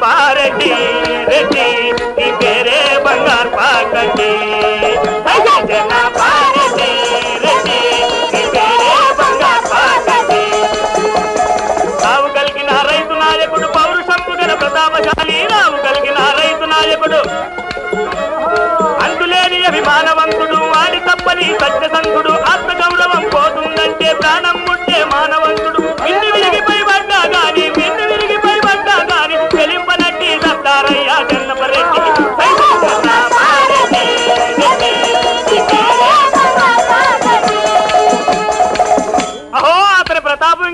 పారెడ్డి రెడ్డి నీ పేరే బంగారు పాకండి పారెడ్డి రెడ్డి నీ పేరే బంగారు పాకండి రావు కలిగిన రైతు నాయకుడు పౌరుషంపు గల ప్రతాపశాలి. రావు కలిగిన రైతు నాయకుడు అంతులేని అభిమానవంతుడు వాడి తప్పని సత్యసంతుడు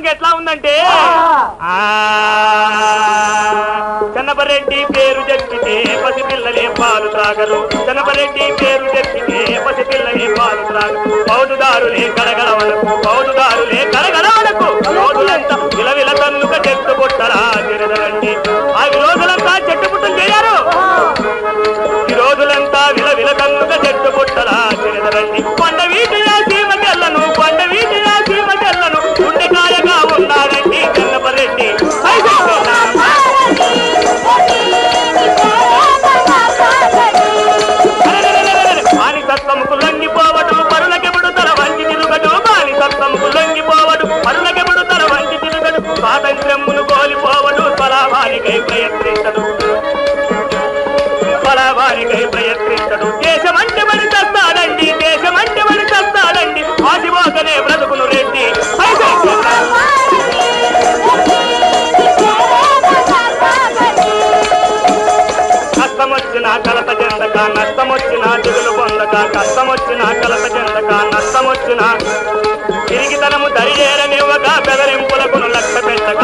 సాంగ్ ఎట్లా ఉందంటే? చనబరెడ్డి పేరు చెప్పితే పసి పిల్లలే పాలు త్రాగరు చనబరెడ్డి పేరు చెప్పితే పసి పిల్లలే పాలు త్రాగరు పౌదుదారులే కడగడవలకు పౌదుదారులే చెందక కష్టం వచ్చినా కలత చెందక నష్టం వచ్చినా తిరిగితనము దరిచేరనివ్వక బెదరింపులకు లక్ష పెట్టక